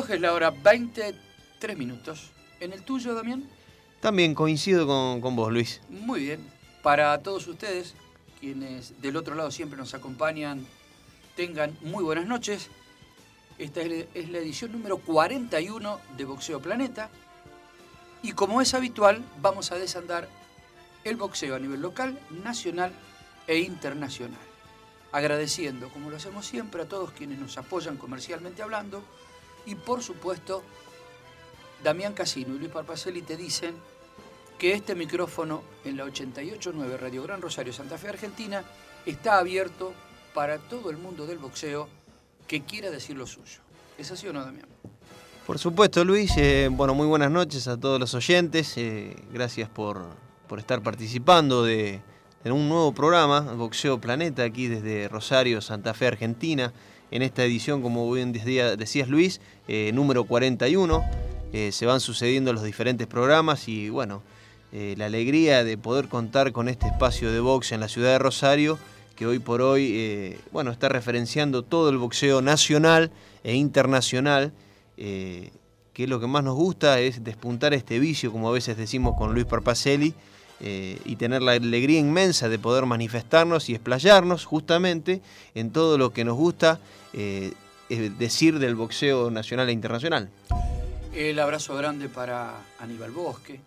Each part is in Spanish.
Reloj es la hora 23 minutos. ¿En el tuyo, Damián? También coincido con, con vos, Luis. Muy bien. Para todos ustedes, quienes del otro lado siempre nos acompañan, tengan muy buenas noches. Esta es es la edición número 41 de Boxeo Planeta. Y como es habitual, vamos a desandar el boxeo a nivel local, nacional e internacional. Agradeciendo, como lo hacemos siempre, a todos quienes nos apoyan comercialmente hablando. Y por supuesto, Damián Casino y Luis Parpacelli te dicen que este micrófono en la 889 Radio Gran Rosario Santa Fe Argentina está abierto para todo el mundo del boxeo que quiera decir lo suyo. ¿Es así o no, Damián? Por supuesto, Luis. Eh, bueno, muy buenas noches a todos los oyentes. Eh, gracias por, por, estar participando de, en un nuevo programa, Boxeo Planeta, aquí desde Rosario, Santa Fe, Argentina. En esta edición, como bien decías, Luis, eh, número 41. se van sucediendo los diferentes programas y bueno, la alegría de poder contar con este espacio de box en la ciudad de Rosario que hoy por hoy bueno, está referenciando todo el boxeo nacional e internacional eh, que lo que más nos gusta es despuntar este vicio, como a veces decimos con Luis Parpacelli, eh, y tener la alegría inmensa de poder manifestarnos y explayarnos justamente en todo lo que nos gusta eh, decir del boxeo nacional e internacional. El abrazo grande para Aníbal Bosque.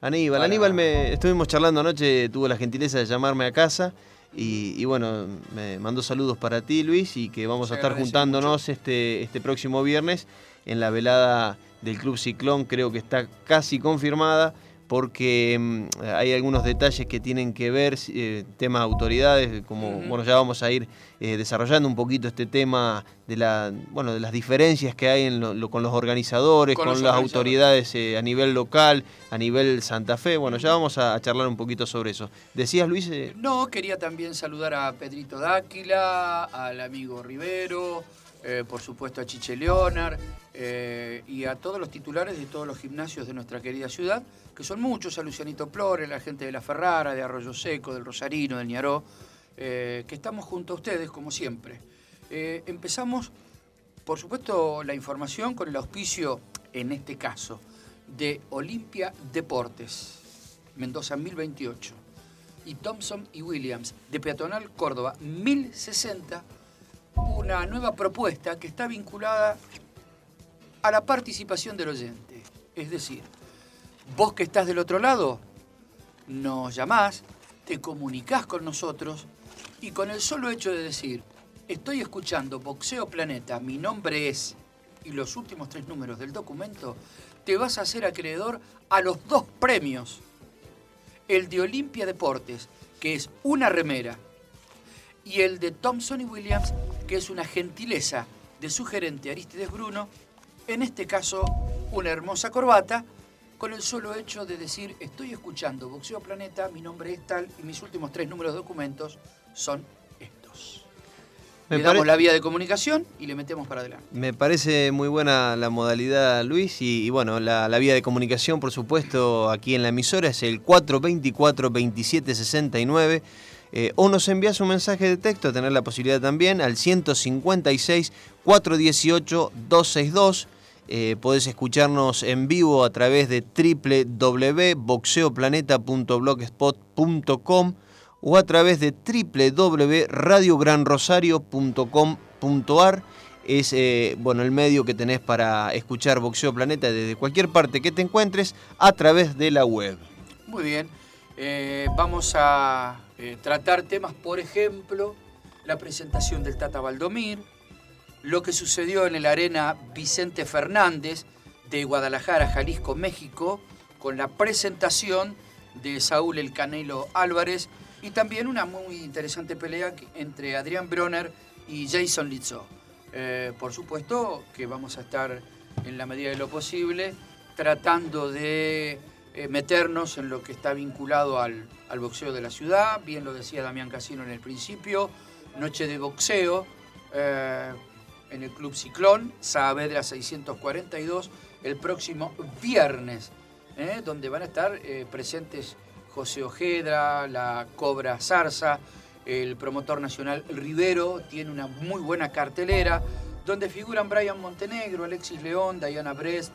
Aníbal, Aníbal me estuvimos charlando anoche, tuvo la gentileza de llamarme a casa y, bueno, me mandó saludos para ti, Luis, y que vamos a estar juntándonos este, este próximo viernes en la velada del Club Ciclón, creo que está casi confirmada porque mm, hay algunos detalles que tienen que ver, eh, tema de autoridades, como bueno, ya vamos a ir eh, desarrollando un poquito este tema de la bueno de las diferencias que hay con los organizadores, con, las autoridades eh, a nivel local, a nivel Santa Fe. Bueno, ya vamos a, charlar un poquito sobre eso. ¿Decías, Luis? No, quería también saludar a Pedrito Dáquila, al amigo Rivero, por supuesto a Chiche Leonard y a todos los titulares de todos los gimnasios de nuestra querida ciudad que son muchos, a Lucianito Plore, la gente de La Ferrara, de Arroyo Seco, del Rosarino, del Ñaró, eh, que estamos junto a ustedes, como siempre. Eh, empezamos, por supuesto, la información con el auspicio, en este caso, de Olimpia Deportes, Mendoza 1028, y Thompson y Williams, de Peatonal Córdoba 1060, una nueva propuesta que está vinculada a la participación del oyente. Es decir, Vos que estás del otro lado, nos llamás, te comunicás con nosotros y con el solo hecho de decir, estoy escuchando Boxeo Planeta, mi nombre es, y los últimos tres números del documento, te vas a hacer acreedor a los dos premios. El de Olimpia Deportes, que es una remera, y el de Thompson y Williams, que es una gentileza de su gerente Aristides Bruno, en este caso una hermosa corbata, con el solo hecho de decir, estoy escuchando Boxeo Planeta, mi nombre es tal y mis últimos tres números de documentos son estos. le damos la vía de comunicación y le metemos para adelante. Me parece muy buena la modalidad, Luis, y, bueno, la, vía de comunicación, por supuesto, aquí en la emisora es el 424-2769. Eh, o nos envías un mensaje de texto, tener la posibilidad también, al 156-418-262. Eh, podés escucharnos en vivo a través de www.boxeoplaneta.blogspot.com o a través de www.radiogranrosario.com.ar. Es eh, bueno, el medio que tenés para escuchar Boxeo Planeta desde cualquier parte que te encuentres a través de la web. Muy bien. Eh, vamos a eh, tratar temas, por ejemplo, la presentación del Tata Valdomir, lo que sucedió en el Arena Vicente Fernández de Guadalajara, Jalisco, México, con la presentación de Saúl El Canelo Álvarez y también una muy interesante pelea entre Adrián Bronner y Jason Lizzo. Eh, por supuesto que vamos a estar en la medida de lo posible tratando de eh, meternos en lo que está vinculado al, boxeo de la ciudad. Bien lo decía Damián Casino en el principio. Noche de boxeo eh, en el Club Ciclón, Saavedra 642, el próximo viernes, donde van a estar presentes José Ojedra, la Cobra Zarza, el promotor nacional Rivero, tiene una muy buena cartelera, donde figuran Brian Montenegro, Alexis León, Diana Brest,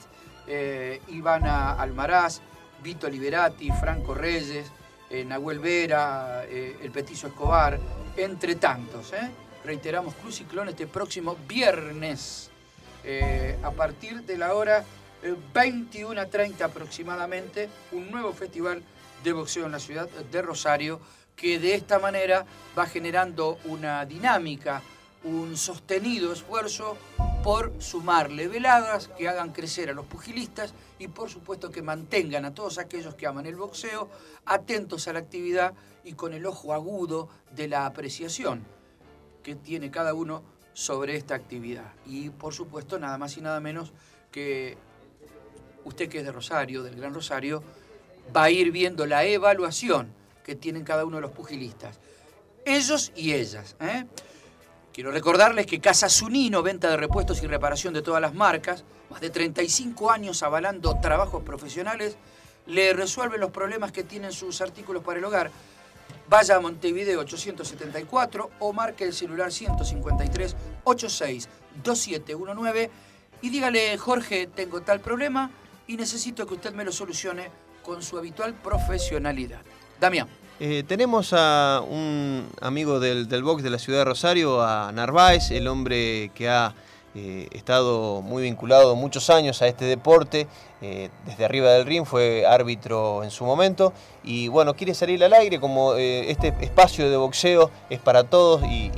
eh, Ivana Almaraz, Vito Liberati, Franco Reyes, eh, Nahuel Vera, eh, el Petizo Escobar, entre tantos. Reiteramos, Cruz Ciclón este próximo viernes, a partir de la hora 21.30 aproximadamente, un nuevo festival de boxeo en la ciudad de Rosario, que de esta manera va generando una dinámica, un sostenido esfuerzo por sumarle veladas que hagan crecer a los pugilistas y por supuesto que mantengan a todos aquellos que aman el boxeo atentos a la actividad y con el ojo agudo de la apreciación que tiene cada uno sobre esta actividad. Y por supuesto nada más y nada menos que usted que es de Rosario, del Gran Rosario, va a ir viendo la evaluación que tienen cada uno de los pugilistas. Ellos y ellas. ¿eh? Quiero recordarles que Casa Zunino, venta de repuestos y reparación de todas las marcas, más de 35 años avalando trabajos profesionales, le resuelven los problemas que tienen sus artículos para el hogar. Vaya a Montevideo 874 o marque el celular 153 86 2719 y dígale, Jorge, tengo tal problema y necesito que usted me lo solucione con su habitual profesionalidad. Damián. Eh, tenemos a un amigo del, box de la ciudad de Rosario, a Narváez, el hombre que ha eh, estado muy vinculado muchos años a este deporte, eh, desde arriba del ring, fue árbitro en su momento, y bueno, quiere salir al aire como este espacio de boxeo es para todos y,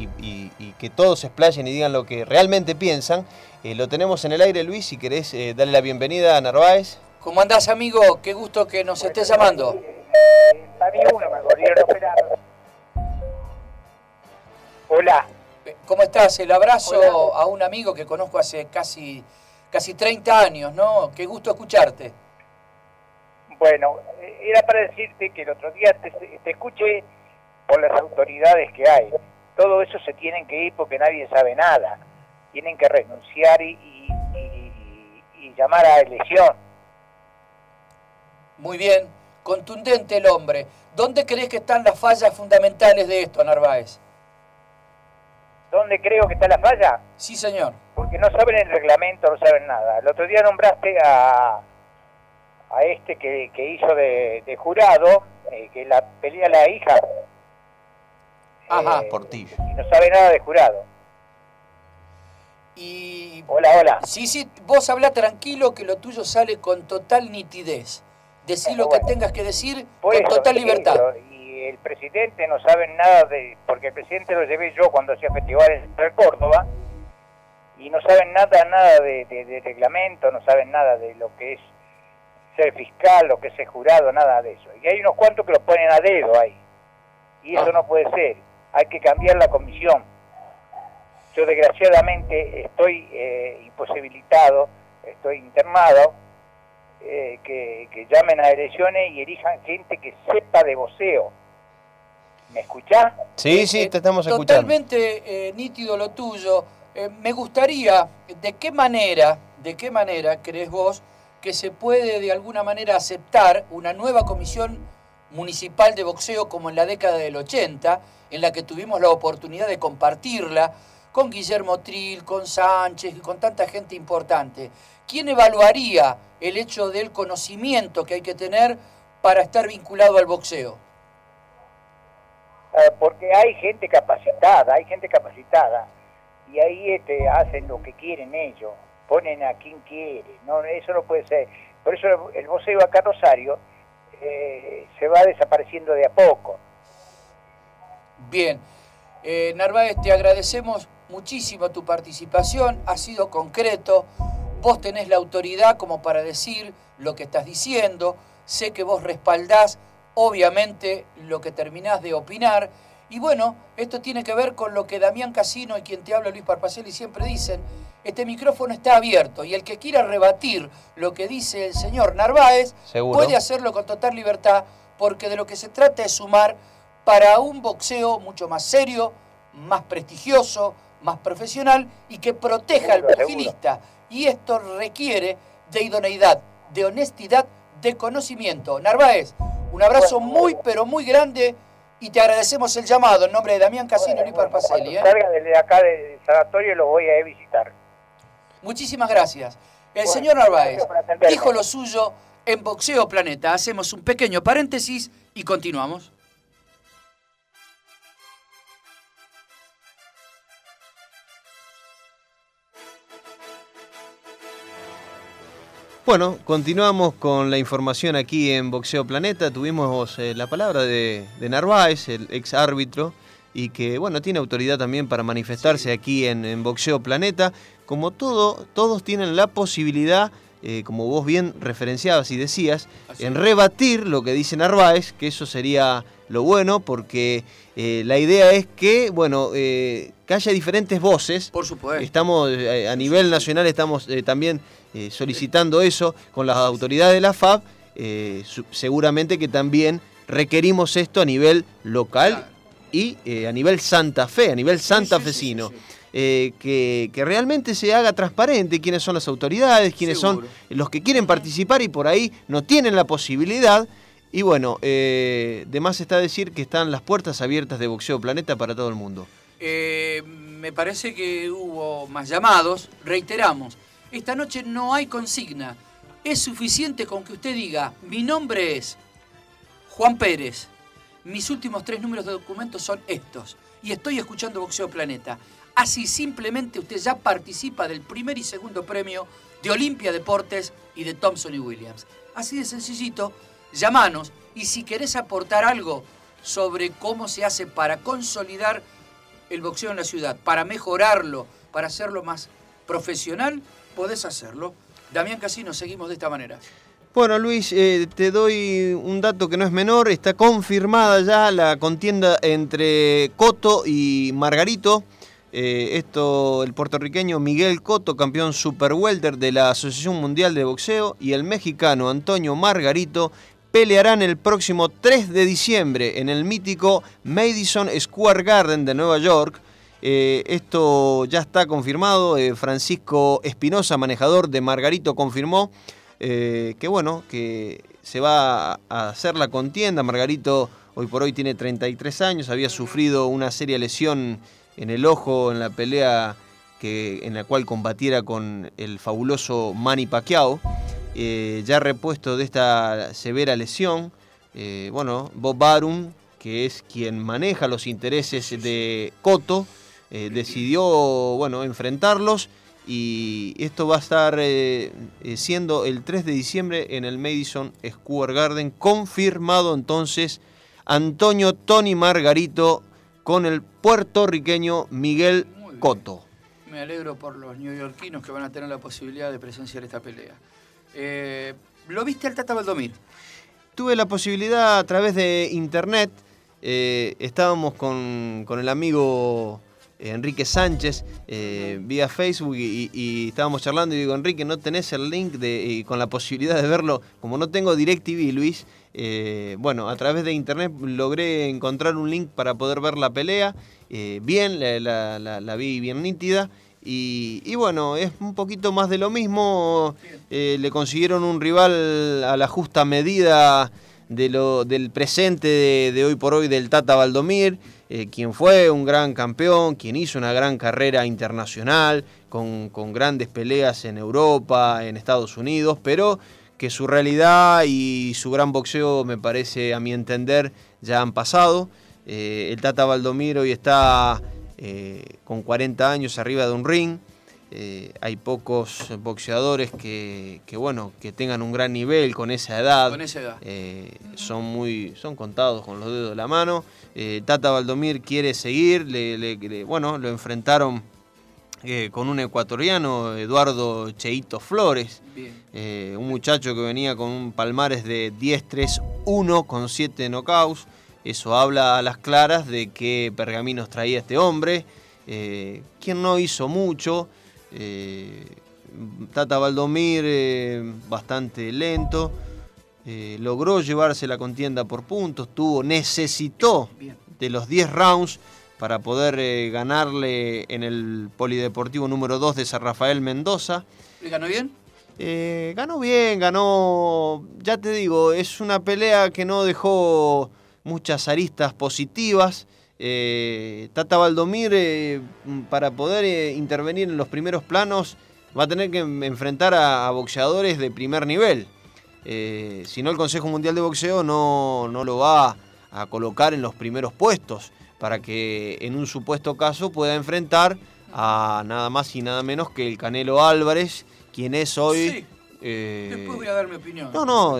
que todos se explayen y digan lo que realmente piensan. lo tenemos en el aire, Luis, si querés darle la bienvenida a Narváez. ¿Cómo andás, amigo? Qué gusto que nos estés llamando. Hola. ¿Cómo estás? El abrazo a un amigo que conozco hace casi, casi 30 años, ¿no? Qué gusto escucharte. Bueno, era para decirte que el otro día te, escuché por las autoridades que hay. Todo eso se tienen que ir porque nadie sabe nada. Tienen que renunciar y, y llamar a elección muy bien, contundente el hombre. ¿Dónde crees que están las fallas fundamentales de esto, Narváez? ¿Dónde creo que está la falla? Sí, señor. Porque no saben el reglamento, no saben nada. El otro día nombraste a, a este que, hizo de, jurado, eh, que la pelea la hija. Ajá, eh, por ti. Y no sabe nada de jurado. Y... Hola, hola. Sí, sí, vos habla tranquilo que lo tuyo sale con total nitidez decir lo que tengas que decir con total libertad. y el presidente no sabe nada de, porque el presidente lo llevé yo cuando hacía festivales en Córdoba, y no saben nada, nada de, reglamento, no saben nada de lo que es ser fiscal, lo que es ser jurado, nada de eso. Y hay unos cuantos que lo ponen a dedo ahí. Y eso no puede ser. Hay que cambiar la comisión. Yo desgraciadamente estoy eh, imposibilitado, estoy internado, eh, que, llamen a elecciones y elijan gente que sepa de voceo. ¿Me escuchás? Sí, sí, te estamos escuchando. Totalmente eh, nítido lo tuyo. Eh, me gustaría, ¿de qué manera, de qué manera crees vos que se puede de alguna manera aceptar una nueva comisión municipal de boxeo como en la década del 80, en la que tuvimos la oportunidad de compartirla con Guillermo Trill, con Sánchez y con tanta gente importante? ¿Quién evaluaría el hecho del conocimiento que hay que tener para estar vinculado al boxeo? Eh, porque hay gente capacitada, hay gente capacitada y ahí este, hacen lo que quieren ellos, ponen a quien quiere, no, eso no puede ser. Por eso el boxeo acá Rosario eh, se va desapareciendo de a poco. Bien, eh, Narváez, te agradecemos muchísimo tu participación, ha sido concreto, vos tenés la autoridad como para decir lo que estás diciendo, sé que vos respaldás obviamente lo que terminás de opinar. Y bueno, esto tiene que ver con lo que Damián Casino y quien te habla Luis Parpacelli siempre dicen, este micrófono está abierto y el que quiera rebatir lo que dice el señor Narváez puede hacerlo con total libertad porque de lo que se trata es sumar para un boxeo mucho más serio, más prestigioso, más profesional y que proteja al pugilista. Y esto requiere de idoneidad, de honestidad, de conocimiento. Narváez, un abrazo muy, pero muy grande y te agradecemos el llamado en nombre de Damián Casino y Luis Parpacelli. ¿eh? salga desde acá del sanatorio lo voy a visitar. Muchísimas gracias. El señor Narváez dijo lo suyo en Boxeo Planeta. Hacemos un pequeño paréntesis y continuamos. Bueno, continuamos con la información aquí en Boxeo Planeta. Tuvimos eh, la palabra de, Narváez, el ex árbitro, y que bueno, tiene autoridad también para manifestarse aquí en, Boxeo Planeta. Como todo, todos tienen la posibilidad, eh, como vos bien referenciabas y decías, en rebatir lo que dice Narváez, que eso sería lo bueno, porque eh, la idea es que, bueno, que haya diferentes voces. Por supuesto. Estamos, a nivel nacional estamos también eh, solicitando eso con las autoridades de la FAB, eh, seguramente que también requerimos esto a nivel local y eh, a nivel Santa Fe, a nivel santafesino. que, realmente se haga transparente quiénes son las autoridades, quiénes son los que quieren participar y por ahí no tienen la posibilidad. Y bueno, de más está decir que están las puertas abiertas de Boxeo Planeta para todo el mundo. me parece que hubo más llamados, reiteramos, esta noche no hay consigna. Es suficiente con que usted diga, mi nombre es Juan Pérez, mis últimos tres números de documentos son estos, y estoy escuchando Boxeo Planeta. Así simplemente usted ya participa del primer y segundo premio de Olimpia Deportes y de Thompson y Williams. Así de sencillito, llamanos y si querés aportar algo sobre cómo se hace para consolidar el boxeo en la ciudad, para mejorarlo, para hacerlo más profesional, podés hacerlo. Damián Casino, seguimos de esta manera. Bueno, Luis, eh, te doy un dato que no es menor. Está confirmada ya la contienda entre Coto y Margarito. Eh, esto, el puertorriqueño Miguel Coto, campeón super welter de la Asociación Mundial de Boxeo, y el mexicano Antonio Margarito pelearán el próximo 3 de diciembre en el mítico Madison Square Garden de Nueva York eh, esto ya está confirmado. Eh, Francisco Espinosa, manejador de Margarito, confirmó eh, que bueno, que se va a hacer la contienda. Margarito hoy por hoy tiene 33 años, había sufrido una seria lesión en el ojo en la pelea que, en la cual combatiera con el fabuloso Manny Pacquiao. ya repuesto de esta severa lesión, bueno, Bob Barum, que es quien maneja los intereses de Coto, eh, decidió bueno, enfrentarlos y esto va a estar eh, eh, siendo el 3 de diciembre en el Madison Square Garden, confirmado entonces Antonio Tony Margarito con el puertorriqueño Miguel Coto. Me alegro por los neoyorquinos que van a tener la posibilidad de presenciar esta pelea. ¿Lo viste al Tata Valdomir? Tuve la posibilidad a través de internet. estábamos con, con el amigo Enrique Sánchez, eh, vía Facebook y, estábamos charlando y digo, Enrique, ¿no tenés el link de, con la posibilidad de verlo? Como no tengo DirecTV, Luis, eh, bueno, a través de internet logré encontrar un link para poder ver la pelea. Eh, bien, la, vi bien nítida. Y, bueno, es un poquito más de lo mismo. le consiguieron un rival a la justa medida de lo, del presente de, hoy por hoy del Tata Valdomir, eh, quien fue un gran campeón, quien hizo una gran carrera internacional, con, grandes peleas en Europa, en Estados Unidos, pero que su realidad y su gran boxeo, me parece, a mi entender, ya han pasado. Eh, el Tata Valdomir hoy está eh, con 40 años arriba de un ring. Eh, hay pocos boxeadores que, bueno, que tengan un gran nivel con esa edad. Eh, son muy, son contados con los dedos de la mano. Eh, Tata Valdomir quiere seguir, le, bueno, lo enfrentaron con un ecuatoriano, Eduardo Cheito Flores, un muchacho que venía con un palmares de 10-3-1 con 7 knockouts. Eso habla a las claras de qué pergaminos traía este hombre, quien no hizo mucho. Eh, Tata Valdomir eh, bastante lento. Eh, logró llevarse la contienda por puntos, tuvo, necesitó de los 10 rounds para poder ganarle en el polideportivo número 2 de San Rafael Mendoza. ¿Le ganó bien? ganó bien, ganó, ya te digo, es una pelea que no dejó muchas aristas positivas. Eh, Tata Valdomir, eh, para poder eh, intervenir en los primeros planos, va a tener que enfrentar a, boxeadores de primer nivel. si no, el Consejo Mundial de Boxeo no, no lo va a colocar en los primeros puestos para que en un supuesto caso pueda enfrentar a nada más y nada menos que el Canelo Álvarez, quien es hoy... Después voy a dar mi opinión. No, no,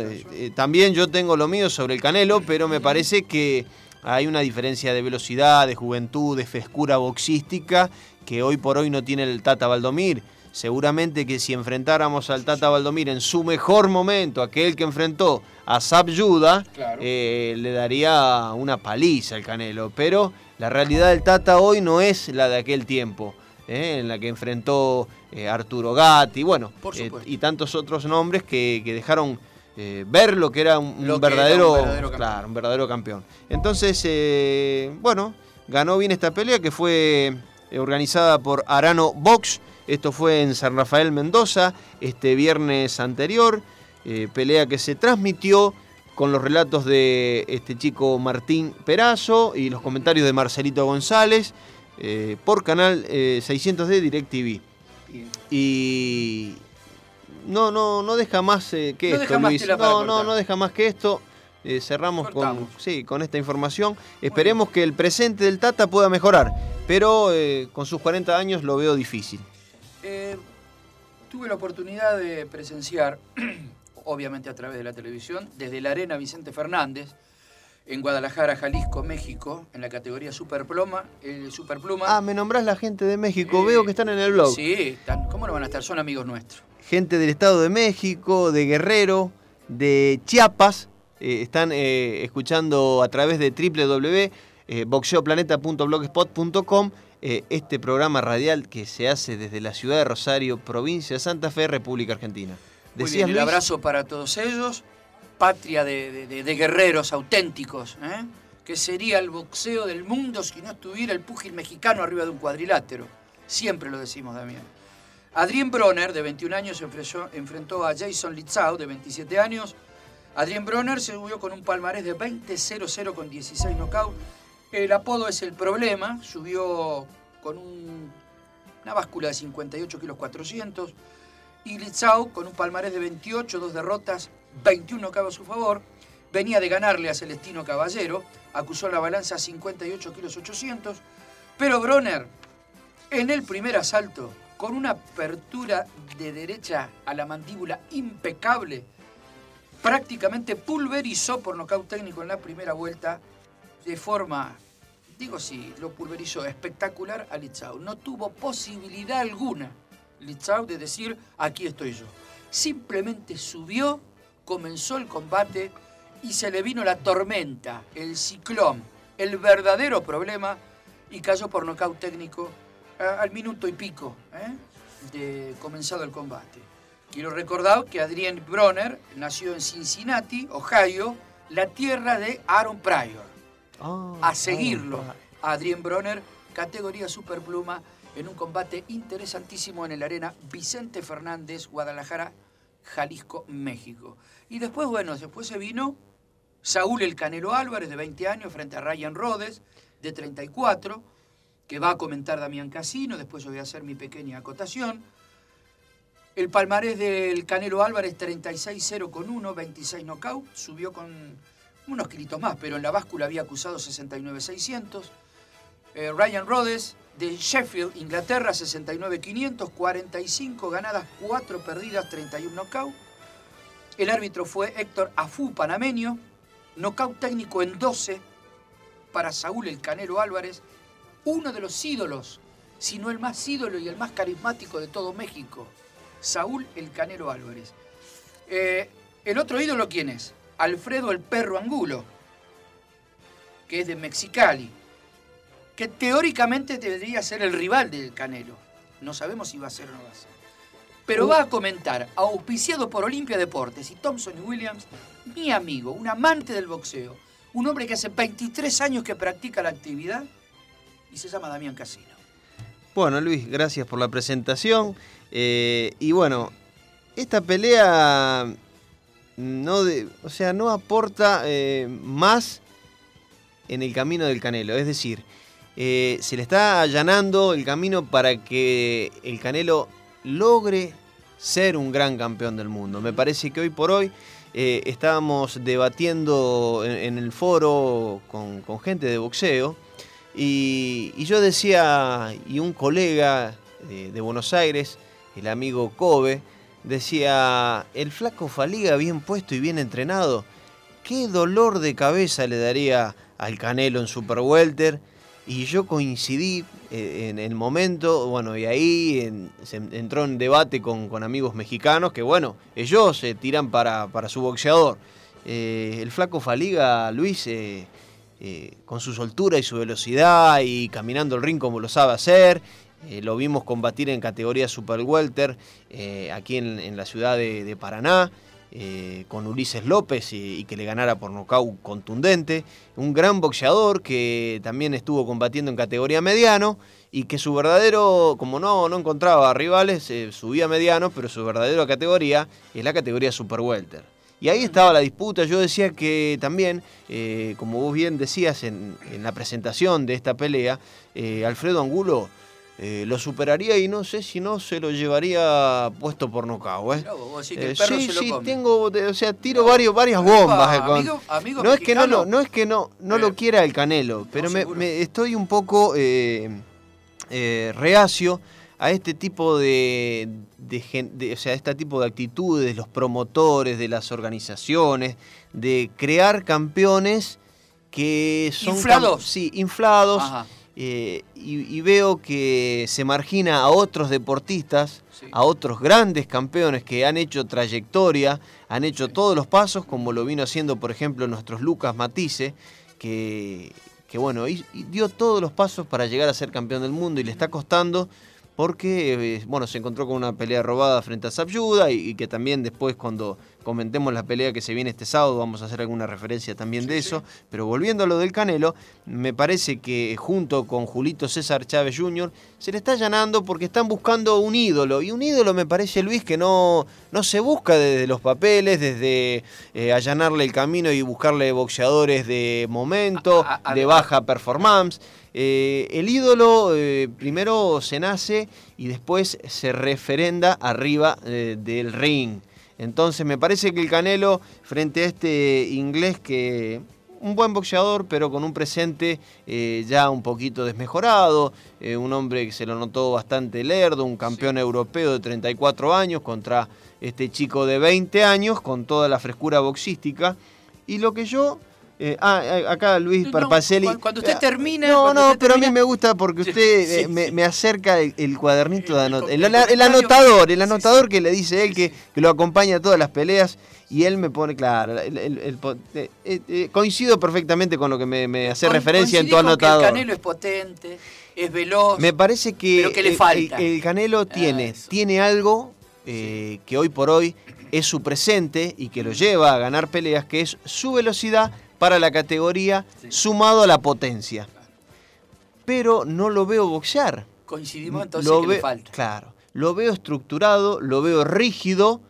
también yo tengo lo mío sobre el Canelo, pero me parece que hay una diferencia de velocidad, de juventud, de frescura boxística que hoy por hoy no tiene el Tata Valdomir. Seguramente que si enfrentáramos al Tata Valdomir en su mejor momento, aquel que enfrentó a Zab Yuda, eh, le daría una paliza al Canelo. Pero la realidad del Tata hoy no es la de aquel tiempo, eh, en la que enfrentó eh, Arturo Gatti, bueno, y tantos otros nombres que dejaron eh, ver lo que era un, verdadero, un verdadero, campeón. Entonces, eh, bueno, ganó bien esta pelea que fue eh, organizada por Arano Box. Esto fue en San Rafael Mendoza este viernes anterior. pelea que se transmitió con los relatos de este chico Martín Perazo y los comentarios de Marcelito González por canal 600 de DirecTV. Y, no, no, no deja más eh, que esto, Luis. No, no, no deja más que esto. Eh, cerramos con, sí, con esta información. Esperemos que el presente del Tata pueda mejorar, pero eh, con sus 40 años lo veo difícil. tuve la oportunidad de presenciar, obviamente a través de la televisión, desde la Arena Vicente Fernández, en Guadalajara, Jalisco, México, en la categoría Superpluma. El Superpluma. Ah, me nombrás la gente de México, veo que están en el blog. Sí, ¿cómo no van a estar? Son amigos nuestros gente del Estado de México, de Guerrero, de Chiapas. Eh, están eh, escuchando a través de www.boxeoplaneta.blogspot.com eh, este programa radial que se hace desde la ciudad de Rosario, provincia de Santa Fe, República Argentina. Muy bien, un abrazo para todos ellos, patria de, guerreros auténticos, que sería el boxeo del mundo si no estuviera el púgil mexicano arriba de un cuadrilátero. Siempre lo decimos, Damián. Adrien Bronner, de 21 años, enfrentó a Jason Litzau, de 27 años. Adrien Bronner se subió con un palmarés de 20-0-0 con 16 knockouts. El apodo es el problema, subió con una báscula de 58 kilos 400. Y Litzau con un palmarés de 28, dos derrotas, 21 knockouts a su favor. Venía de ganarle a Celestino Caballero, acusó la balanza 58 kilos 800. Pero Bronner, en el primer asalto, con una apertura de derecha a la mandíbula impecable, prácticamente pulverizó por nocaut técnico en la primera vuelta de forma, digo sí, lo pulverizó espectacular a Litzau. No tuvo posibilidad alguna Litzau de decir, aquí estoy yo. Simplemente subió, comenzó el combate y se le vino la tormenta, el ciclón, el verdadero problema y cayó por nocaut técnico al minuto y pico ¿eh? de comenzado el combate. Quiero recordar que Adrien Bronner nació en Cincinnati, Ohio, la tierra de Aaron Pryor. Ah, a seguirlo, Adrien Bronner, categoría superpluma, en un combate interesantísimo en el arena Vicente Fernández, Guadalajara, Jalisco, México. Y después, bueno, después se vino Saúl El Canelo Álvarez, de 20 años, frente a Ryan Rhodes, de 34, que va a comentar Damián Casino, después yo voy a hacer mi pequeña acotación. El palmarés del Canelo Álvarez 36-0 con 1, 26 knockout, subió con unos kilitos más, pero en la báscula había acusado 69-600. Eh, Ryan Rhodes de Sheffield, Inglaterra, 69-500, 45 ganadas, 4 perdidas, 31 knockout. El árbitro fue Héctor Afú, panameño, knockout técnico en 12 para Saúl El Canelo Álvarez, uno de los ídolos, si no el más ídolo y el más carismático de todo México, Saúl El Canelo Álvarez. Eh, ¿El otro ídolo quién es? Alfredo el Perro Angulo, que es de Mexicali, que teóricamente debería ser el rival del Canelo. No sabemos si va a ser o no va a ser. Pero uh. va a comentar, auspiciado por Olimpia Deportes y Thompson y Williams, mi amigo, un amante del boxeo, un hombre que hace 23 años que practica la actividad y se llama Damián Casino. Bueno, Luis, gracias por la presentación. Eh, y bueno, esta pelea no, de, o sea, no aporta eh, más en el camino del Canelo. Es decir, eh, se le está allanando el camino para que el Canelo logre ser un gran campeón del mundo. Me parece que hoy por hoy eh, estábamos debatiendo en, el foro con, gente de boxeo y, yo decía, y un colega de Buenos Aires, el amigo Kobe, decía, el flaco Faliga bien puesto y bien entrenado, qué dolor de cabeza le daría al Canelo en Super Welter. Y yo coincidí eh, en el momento, bueno, y ahí se entró en debate con, amigos mexicanos que, bueno, ellos se tiran para, su boxeador. Eh, el flaco Faliga, Luis, eh, con su soltura y su velocidad y caminando el ring como lo sabe hacer, lo vimos combatir en categoría Super Welter aquí en, la ciudad de, Paraná. Eh, con Ulises López y, que le ganara por nocaut contundente. Un gran boxeador que también estuvo combatiendo en categoría mediano y que su verdadero, como no, no encontraba rivales, subía mediano, pero su verdadera categoría es la categoría Super Welter. Y ahí estaba la disputa. Yo decía que también, como vos bien decías en, en, la presentación de esta pelea, Alfredo Angulo eh, lo superaría y no sé si no se lo llevaría puesto por nocao. ¿eh? eh sí, sí, tengo, o sea, tiro varios, varias bombas. Eh, no, es que no, lo, no es que no, no lo quiera el Canelo, pero me, estoy un poco reacio a este tipo de, de, o sea, este tipo de actitudes de los promotores, de las organizaciones, de crear campeones que son inflados, sí, inflados. Eh, y, veo que se margina a otros deportistas, a otros grandes campeones que han hecho trayectoria, han hecho todos los pasos, como lo vino haciendo, por ejemplo, nuestros Lucas Matisse, que, que bueno, dio todos los pasos para llegar a ser campeón del mundo y le está costando porque eh, bueno, se encontró con una pelea robada frente a Sabyuda y, que también después cuando comentemos la pelea que se viene este sábado vamos a hacer alguna referencia también de eso, pero volviendo a lo del Canelo, me parece que junto con Julito César Chávez Jr. se le está allanando porque están buscando un ídolo y un ídolo me parece Luis que no, no se busca desde los papeles, desde eh, allanarle el camino y buscarle boxeadores de momento, de baja performance. Eh, el ídolo eh, primero se nace y después se referenda arriba del ring. Entonces me parece que el Canelo, frente a este inglés que un buen boxeador, pero con un presente ya un poquito desmejorado, un hombre que se lo notó bastante lerdo, un campeón europeo de 34 años contra este chico de 20 años, con toda la frescura boxística. Y lo que yo Eh, ah, acá Luis No, Parpacelli. cu- cuando usted Eh, termine, No, no, pero a mí me gusta porque usted sí, eh, me, sí. me acerca el, el cuadernito de anot- el, anotador, el anotador sí. que le dice él que, que lo acompaña a todas las peleas y él me pone, claro, el- el- el po- eh, eh, eh, coincido perfectamente con lo que me, me hace Con- referencia en tu con que anotador. El Canelo es potente, es veloz. Me parece que Pero ¿qué le el- falta? El, el Canelo tiene, Eso. tiene algo eh, que hoy por hoy es su presente y que lo lleva a ganar peleas, que es su velocidad para la categoría Sí. sumado a la potencia. Pero no lo veo boxear. Coincidimos entonces Lo que le falta. Claro, lo veo estructurado, lo veo rígido.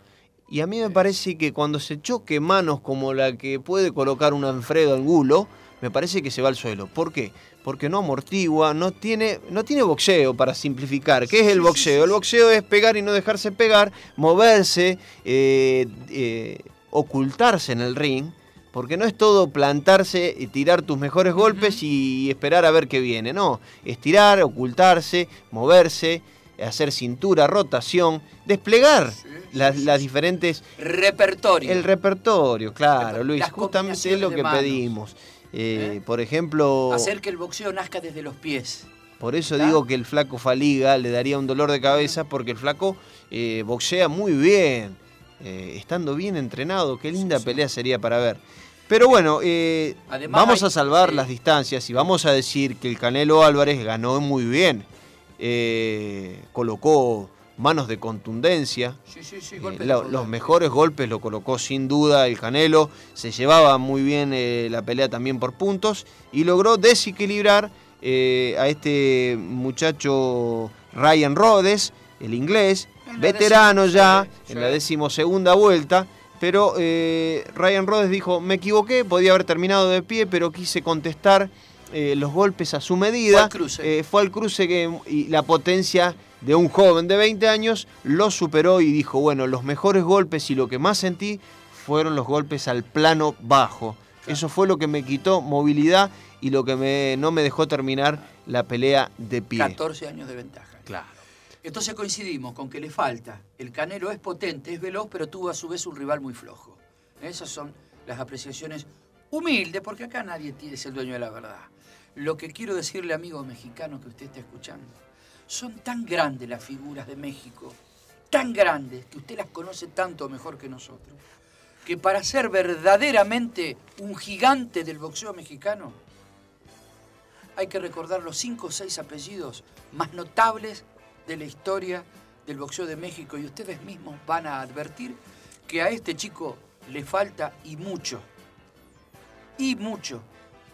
Y a mí me parece que cuando se choque manos como la que puede colocar un Alfredo Angulo, me parece que se va al suelo. ¿Por qué? Porque no amortigua, no tiene, no tiene boxeo para simplificar. ¿Qué es el boxeo? El boxeo es pegar y no dejarse pegar, moverse, eh, eh, ocultarse en el ring. Porque no es todo plantarse y tirar tus mejores golpes y esperar a ver qué viene. No, es tirar, ocultarse, moverse, hacer cintura, rotación, desplegar Sí, las, sí, las sí. diferentes Repertorio. el repertorio, claro, Luis, las justamente es lo que manos. pedimos. Eh, ¿Eh? Por ejemplo, Hacer que el boxeo nazca desde los pies. por eso digo que el flaco Faliga le daría un dolor de cabeza porque el flaco eh, boxea muy bien, eh, estando bien entrenado. Qué linda sí. pelea sería para ver. Pero bueno, eh, Además vamos hay- a salvar las distancias y vamos a decir que el Canelo Álvarez ganó muy bien. Eh, colocó manos de contundencia, Sí, sí, sí. eh, golpe de lo- poder. los mejores golpes lo colocó sin duda el Canelo, se llevaba muy bien eh, la pelea también por puntos y logró desequilibrar eh, a este muchacho Ryan Rhodes, el inglés, veterano ya, en la decimosegunda vuelta, pero eh, Ryan Rhodes dijo, me equivoqué, podía haber terminado de pie, pero quise contestar eh, los golpes a su medida. Fue al cruce. Eh, fue al cruce que, y la potencia de un joven de 20 años lo superó y dijo, bueno, los mejores golpes y lo que más sentí fueron los golpes al plano bajo. Eso fue lo que me quitó movilidad y lo que me, no me dejó terminar la pelea de pie. 14 años de ventaja. Entonces coincidimos con que le falta. El Canelo es potente, es veloz, pero tuvo a su vez un rival muy flojo. Esas son las apreciaciones humildes, porque acá nadie es el dueño de la verdad. Lo que quiero decirle, amigo mexicano que usted está escuchando, son tan grandes las figuras de México, tan grandes, que usted las conoce tanto mejor que nosotros, que para ser verdaderamente un gigante del boxeo mexicano, hay que recordar los cinco o seis apellidos más notables de la historia del boxeo de México y ustedes mismos van a advertir que a este chico le falta y mucho, y mucho,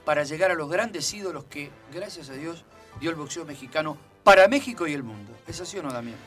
para llegar a los grandes ídolos que, gracias a Dios, dio el boxeo mexicano para México y el mundo. ¿Es así o no, Damián?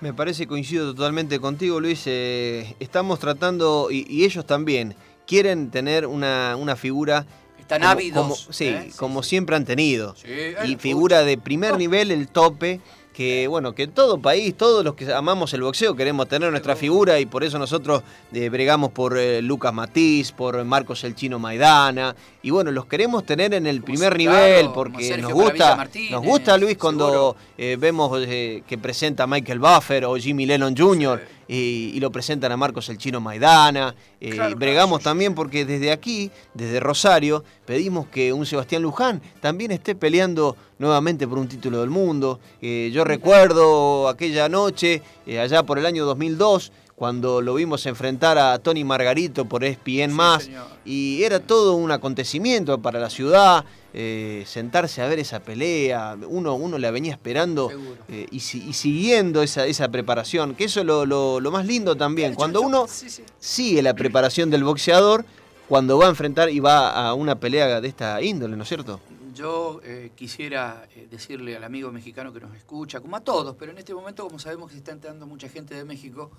Me parece, coincido totalmente contigo, Luis. eh, estamos tratando, y, y ellos también, quieren tener una, una figura... Están como- ávidos. como- sí, ¿eh? como siempre han tenido. Sí, y figura de primer nivel, el tope, que bueno, que todo país, todos los que amamos el boxeo queremos tener nuestra figura y por eso nosotros eh, bregamos por eh, Lucas Matiz, por Marcos el Chino Maidana, y bueno, los queremos tener en el Como primer nivel porque nos gusta, Martínez, nos gusta Luis cuando eh, vemos eh, que presenta Michael Buffer o Jimmy Lennon Jr. Y, y lo presentan a Marcos el Chino Maidana. eh, Claro, y bregamos claro, también porque desde aquí, desde Rosario, pedimos que un Sebastián Luján también esté peleando nuevamente por un título del mundo. Eh, yo recuerdo aquella noche, eh, allá por el año 2002, cuando lo vimos enfrentar a Tony Margarito por ESPN Sí, más señor. y era todo un acontecimiento para la ciudad, eh, sentarse a ver esa pelea, uno, uno la venía esperando eh, y, si- y siguiendo esa, esa preparación, que eso es lo, lo- lo más lindo también, cuando uno sí, sí. sigue la preparación del boxeador, cuando va a enfrentar y va a una pelea de esta índole, ¿no es cierto? Yo eh, quisiera eh, decirle al amigo mexicano que nos escucha, como a todos, pero en este momento, como sabemos que se está entrando mucha gente de México,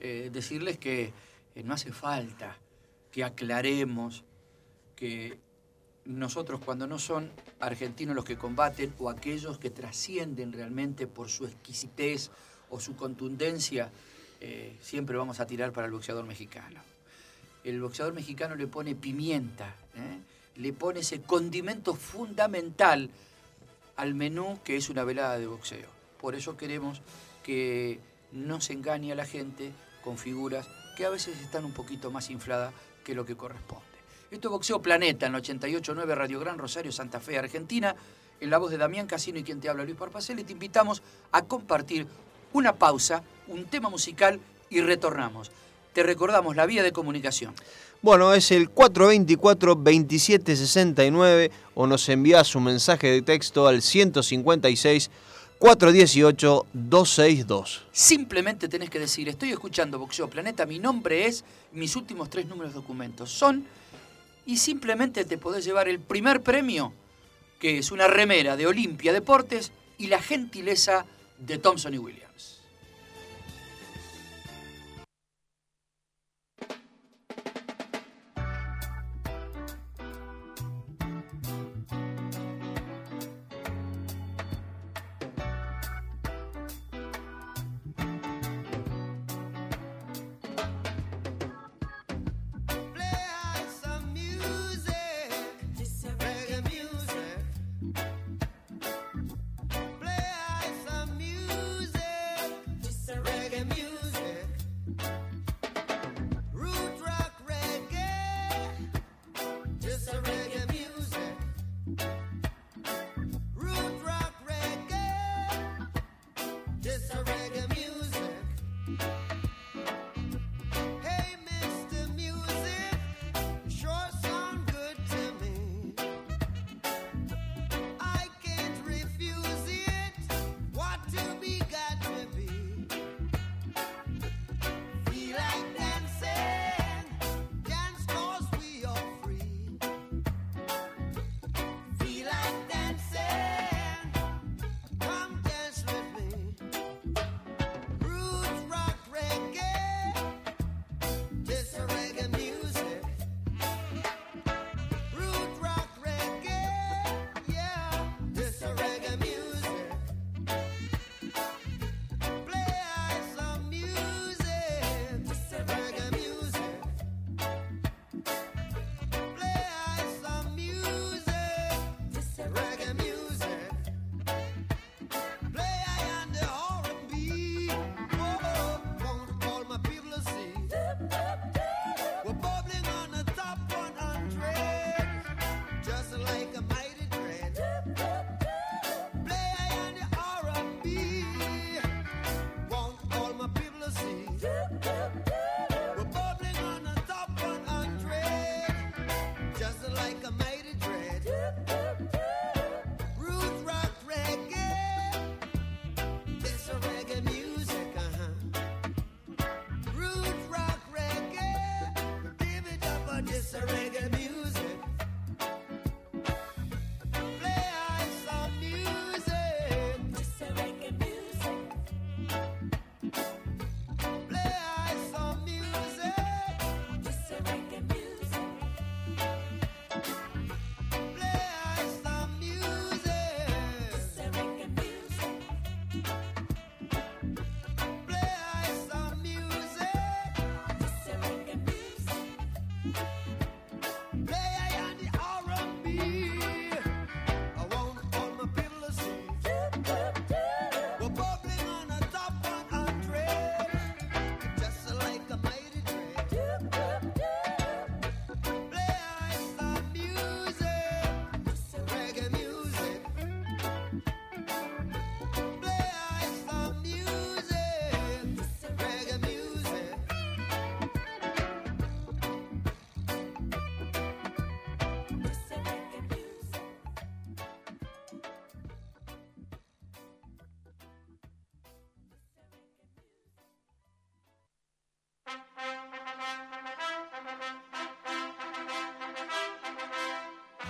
eh, decirles que no hace falta que aclaremos que nosotros cuando no son argentinos los que combaten o aquellos que trascienden realmente por su exquisitez o su contundencia, eh, siempre vamos a tirar para el boxeador mexicano. El boxeador mexicano le pone pimienta, ¿eh? le pone ese condimento fundamental al menú que es una velada de boxeo. Por eso queremos que no se engañe a la gente con figuras que a veces están un poquito más infladas que lo que corresponde. Esto es Boxeo Planeta en 88.9 Radio Gran Rosario, Santa Fe, Argentina. En la voz de Damián Casino y quien te habla, Luis Parpacelli, te invitamos a compartir una pausa, un tema musical y retornamos. Te recordamos la vía de comunicación. Bueno, es el 424-2769 o nos envías un mensaje de texto al 156 418-262. Simplemente tenés que decir, estoy escuchando Boxeo Planeta, mi nombre es, mis últimos tres números de documentos son, y simplemente te podés llevar el primer premio, que es una remera de Olimpia Deportes y la gentileza de Thompson y Williams.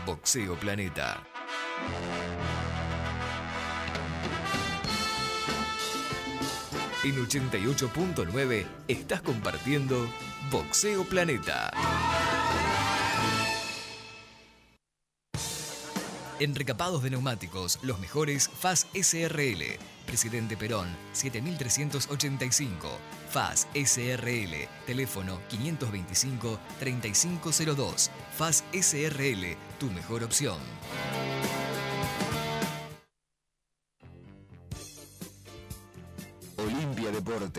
Boxeo Planeta. En 88.9 estás compartiendo Boxeo Planeta. En recapados de neumáticos, los mejores FAS SRL. Presidente Perón, 7385. FAS SRL. Teléfono 525-3502. FAS SRL, tu mejor opción.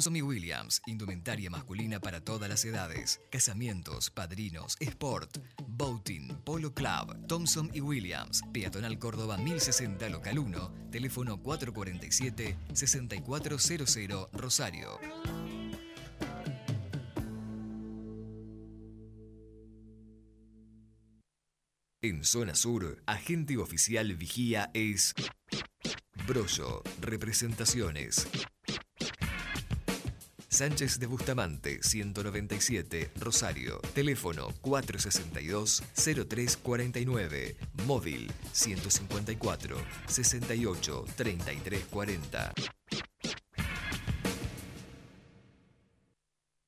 Thompson y Williams, indumentaria masculina para todas las edades. Casamientos, padrinos, sport, boating, polo club. Thompson y Williams, Peatonal Córdoba 1060 Local 1, teléfono 447-6400 Rosario. En zona sur, agente oficial vigía es Brollo, representaciones. Sánchez de Bustamante, 197, Rosario. Teléfono 462-0349. Móvil 154 68 3340.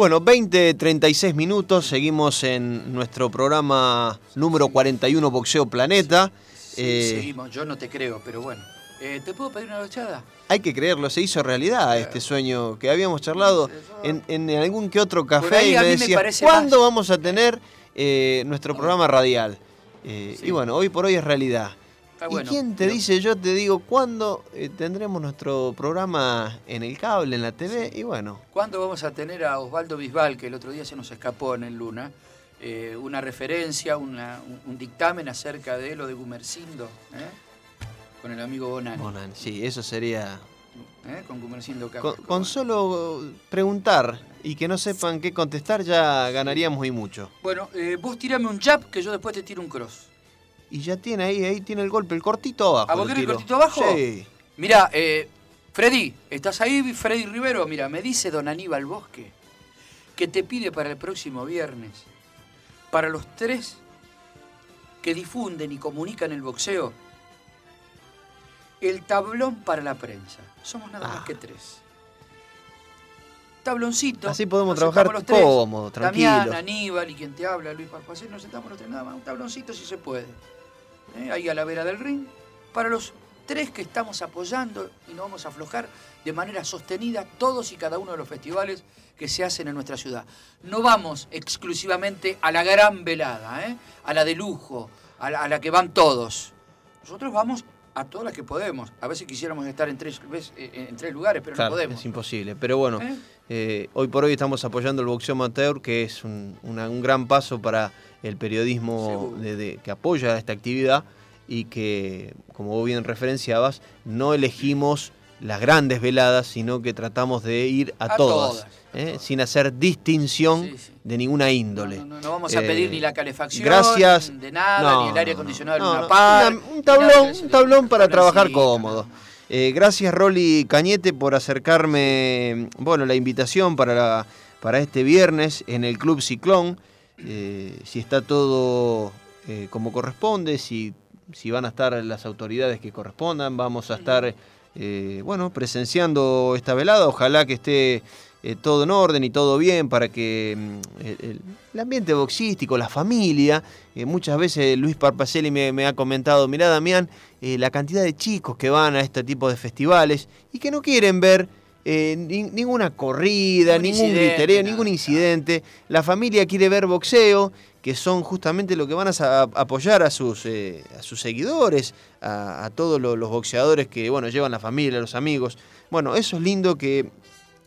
Bueno, 20, 36 minutos, seguimos en nuestro programa número 41 Boxeo Planeta. Sí, Eh, seguimos, yo no te creo, pero bueno. Eh, ¿Te puedo pedir una bachada? Hay que creerlo, se hizo realidad este sueño que habíamos charlado en, en algún que otro café ahí y me parece ¿cuándo más- vamos a tener eh, nuestro programa radial? Sí. Y bueno, hoy por hoy es realidad. Bueno, ¿Y quién te dice, yo te digo, cuándo eh, tendremos nuestro programa en el cable, en la TV? Y bueno, ¿Cuándo vamos a tener a Osvaldo Bisbal, que el otro día se nos escapó en el Luna, eh, una referencia, una- un, un dictamen acerca de lo de Gumercindo, ¿eh? con el amigo Bonani, Bonan, sí, eso sería... ¿eh? con Gumercindo Con, con solo preguntar y que no sepan qué contestar ya ganaríamos y mucho. Bueno, eh, vos tirame un jab que yo después te tiro un cross. Y ya tiene ahí, ahí tiene el golpe, el cortito abajo. ¿A vos lo querés el cortito abajo? Sí. Mira, eh, Freddy, ¿estás ahí, Freddy Rivero? Mira, me dice don Aníbal Bosque que te pide para el próximo viernes, para los tres que difunden y comunican el boxeo, el tablón para la prensa. Somos nada más Ah. que tres. Tabloncito. Así podemos trabajar los tres. cómodo, tranquilo. Damián, Aníbal y quien te habla, Luis Parpacés, nos sentamos los tres nada más, un tabloncito si se puede. ¿Eh? ahí a la vera del ring, para los tres que estamos apoyando y no vamos a aflojar de manera sostenida todos y cada uno de los festivales que se hacen en nuestra ciudad. No vamos exclusivamente a la gran velada, ¿eh? a la de lujo, a la, a la que van todos. Nosotros vamos a todas las que podemos. A veces quisiéramos estar en tres, eh, en tres lugares, pero Claro, no podemos. es imposible. Pero bueno, ¿Eh? eh, hoy por hoy estamos apoyando el boxeo amateur, que es un, una- un gran paso para el periodismo Seguro. de- de- que apoya esta actividad y que, como vos bien referenciabas, no elegimos las grandes veladas, sino que tratamos de ir a, A todas, todas, a ¿eh? todas. sin hacer distinción Sí, sí. de ninguna índole. No, no, no, no vamos a pedir Eh, ni la calefacción, gracias. de nada, No, ni el aire acondicionado una no, par. una- un tablón, un tablón para trabajar cómodo. Eh, gracias Rolly Cañete por acercarme, bueno, la invitación para, la- para este viernes en el Club Ciclón. Si está todo como corresponde, si, si van a estar las autoridades que correspondan, vamos a estar, eh, bueno, presenciando esta velada. Ojalá que esté eh, todo en orden y todo bien para que mm, el, ambiente boxístico, la familia, eh, muchas veces Luis Parpacelli me, me ha comentado, mirá Damián, eh, la cantidad de chicos que van a este tipo de festivales y que no quieren ver eh, ni- ninguna corrida, Ningún ningún incidente, griterío, nada, ningún incidente. La familia quiere ver boxeo, que son justamente lo que van a apoyar a sus, eh, a sus seguidores, a, a todos lo- los boxeadores que bueno, llevan la familia, los amigos. Bueno, eso es lindo que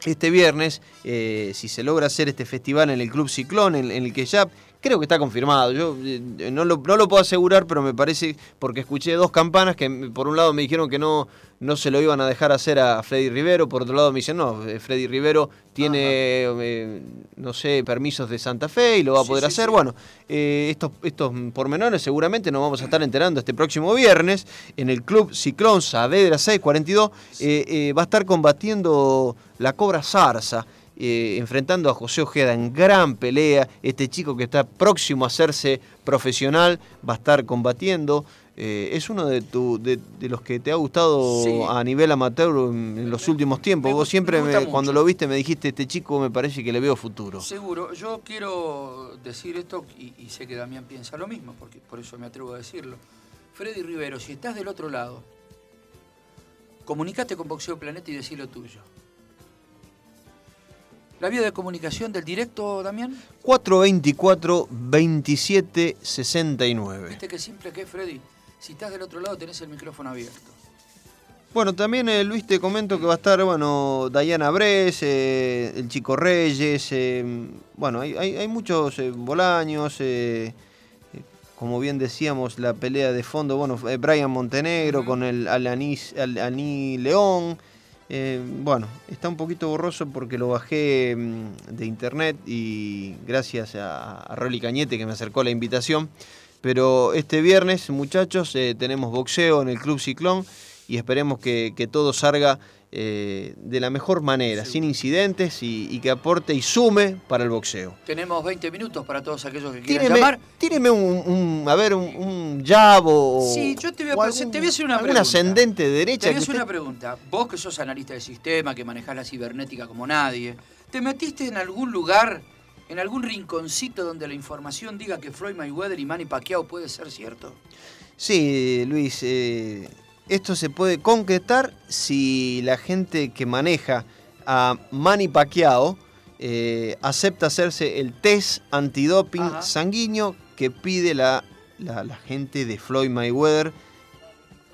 este viernes, eh, si se logra hacer este festival en el Club Ciclón, en, en el que ya creo que está confirmado. Yo eh, no, lo, no lo puedo asegurar, pero me parece, porque escuché dos campanas que por un lado me dijeron que no, no se lo iban a dejar hacer a Freddy Rivero, por otro lado me dicen, no, eh, Freddy Rivero tiene, eh, no sé, permisos de Santa Fe y lo va a Sí, poder sí, hacer. sí. Bueno, eh, estos, estos pormenores seguramente nos vamos a estar enterando este próximo viernes en el Club Ciclón Saavedra 642. eh, eh, va a estar combatiendo la Cobra Zarza. Eh, enfrentando a José Ojeda en gran pelea. Este chico que está próximo a hacerse profesional va a estar combatiendo. Eh, es uno de, tu- de, de los que te ha gustado Sí. a nivel amateur en, en los últimos tiempos. me Vos siempre me gusta me- cuando lo viste me dijiste, este chico me parece que le veo futuro. Seguro, yo quiero decir esto y, y sé que Damián piensa lo mismo, porque por eso me atrevo a decirlo. Freddy Rivero, si estás del otro lado, comunicate con Boxeo Planeta y decí lo tuyo. ¿La vía de comunicación del directo, Damián? 424-2769. ¿Viste qué simple que es, Freddy? Si estás del otro lado, tenés el micrófono abierto. Bueno, también eh, Luis te comento que va a estar, bueno, Dayana Bres, eh, el Chico Reyes, eh, bueno, hay, hay- hay muchos bolaños, como bien decíamos, la pelea de fondo, bueno, Brian Montenegro con el Alanis, Al- Aní León, eh, bueno, está un poquito borroso porque lo bajé mm, de internet y gracias a, a Cañete que me acercó la invitación, pero este viernes, muchachos, eh, tenemos boxeo en el Club Ciclón y esperemos que todo salga eh, de la mejor manera, Sí. sin incidentes y, y que aporte y sume para el boxeo. Tenemos 20 minutos para todos aquellos que quieran Tíreme, llamar. tíreme un, un- a ver, un, un jab o, Sí, yo te voy a hacer- te voy a hacer una algún pregunta. ascendente derecha. Te voy a hacer una pregunta. Vos que sos analista de sistema, que manejás la cibernética como nadie, ¿te metiste en algún lugar, en algún rinconcito donde la información diga que Floyd Mayweather y Manny Pacquiao puede ser cierto? Sí, Luis, eh, esto se puede concretar si la gente que maneja a Manny Pacquiao eh, acepta hacerse el test antidoping Ajá. sanguíneo que pide la, la- la gente de Floyd Mayweather.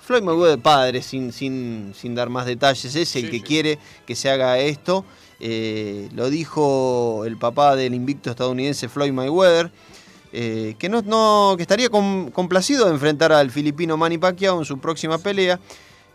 Floyd Mayweather padre, sin, sin, sin dar más detalles, es el Sí, que sí. quiere que se haga esto. Eh, lo dijo el papá del invicto estadounidense Floyd Mayweather. Eh, que, no, no- que estaría com- complacido de enfrentar al filipino Manny Pacquiao en su próxima pelea.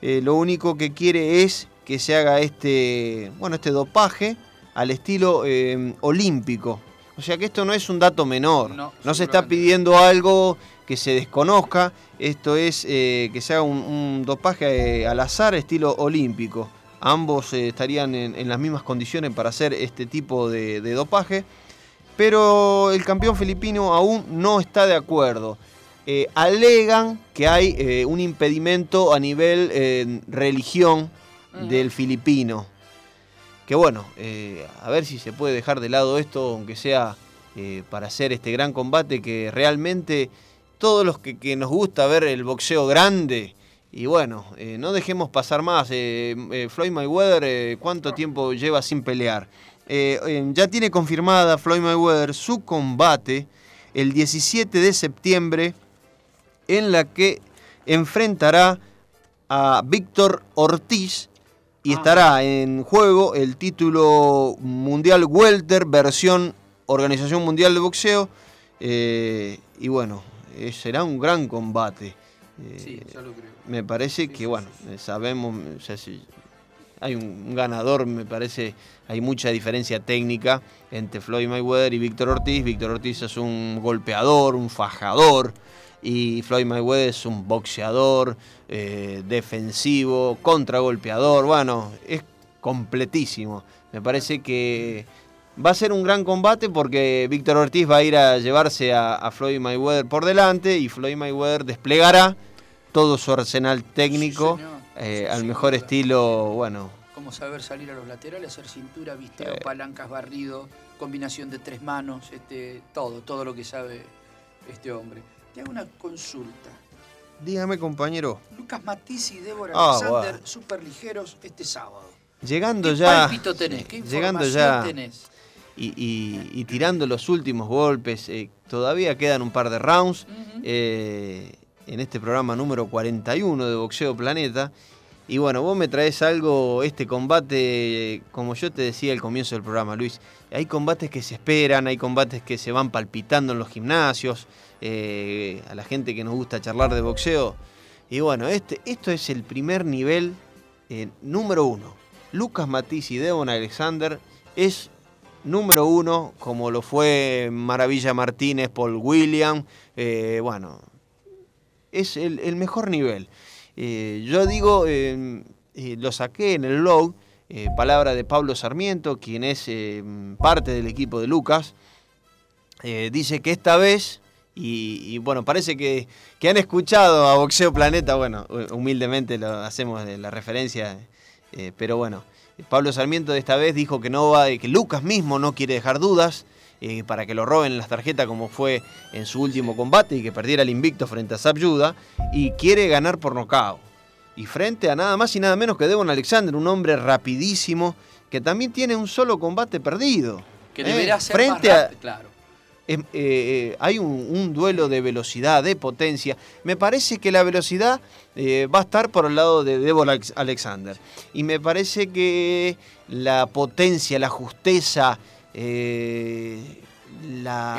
Eh, lo único que quiere es que se haga este, bueno, este dopaje al estilo eh, olímpico. O sea que esto no es un dato menor. No, No, se está pidiendo algo que se desconozca. Esto es eh, que se haga un, un dopaje eh, al azar estilo olímpico. Ambos estarían en, en las mismas condiciones para hacer este tipo de, de dopaje. Pero el campeón filipino aún no está de acuerdo. Eh, alegan que hay eh, un impedimento a nivel eh, religión del filipino. Que bueno, a ver si se puede dejar de lado esto, aunque sea para hacer este gran combate que realmente todos los que, que nos gusta ver el boxeo grande, y bueno, eh, no dejemos pasar más. eh, eh, Floyd Mayweather, ¿cuánto tiempo lleva sin pelear? Eh, eh, ya tiene confirmada Floyd Mayweather su combate el 17 de septiembre en la que enfrentará a Víctor Ortiz y Ah. estará en juego el título mundial welter versión Organización Mundial de Boxeo eh, y bueno eh, será un gran combate Eh, Sí, ya lo creo. me parece Sí, que sí, bueno sabemos o sea, si hay un ganador me parece hay mucha diferencia técnica entre Floyd Mayweather y Víctor Ortiz Víctor Ortiz es un golpeador un fajador y Floyd Mayweather es un boxeador eh, defensivo, contragolpeador, bueno, es completísimo. Me parece que va a ser un gran combate porque Víctor Ortiz va a ir a llevarse a, Floyd Mayweather por delante y Floyd Mayweather desplegará todo su arsenal técnico. Eh, al mejor estilo, bueno, Cómo saber salir a los laterales, hacer cintura, visteo, Eh. palancas, barrido, combinación de tres manos, este, todo, todo lo que sabe este hombre. Te hago una consulta. dígame compañero, Lucas Matiz y Débora Ah, Alexander, super ligeros este sábado. llegando ¿Qué ya... palpito tenés? ¿Qué llegando ya tenés? y, y- y tirando los últimos golpes. eh, todavía quedan un par de rounds eh, en este programa número 41 de Boxeo Planeta. Y bueno, vos me traes algo, este combate, como yo te decía al comienzo del programa, Luis, hay combates que se esperan, hay combates que se van palpitando en los gimnasios, eh, a la gente que nos gusta charlar de boxeo. Y bueno, este, esto es el primer nivel eh, número uno. Lucas Matiz y Devon Alexander es número uno, como lo fue Maravilla Martínez, Paul William. Eh, bueno, es el, mejor nivel. yo digo, lo saqué en el blog, palabra de Pablo Sarmiento, quien es parte del equipo de Lucas. dice que esta vez y, bueno, parece que, han escuchado a Boxeo Planeta, bueno, humildemente lo hacemos de la referencia, eh, pero bueno, Pablo Sarmiento de esta vez dijo que no va, que Lucas mismo no quiere dejar dudas eh, para que lo roben las tarjetas como fue en su último combate y que perdiera el invicto frente a Sabyuda y quiere ganar por nocao. Y frente a nada más y nada menos que Devon Alexander, un hombre rapidísimo que también tiene un solo combate perdido. Que deberá ¿eh? ser frente a, claro eh, eh, hay un, duelo de velocidad, de potencia. Me parece que la velocidad eh, va a estar por el lado de Deborah Alexander. Y me parece que la potencia, la justeza, la,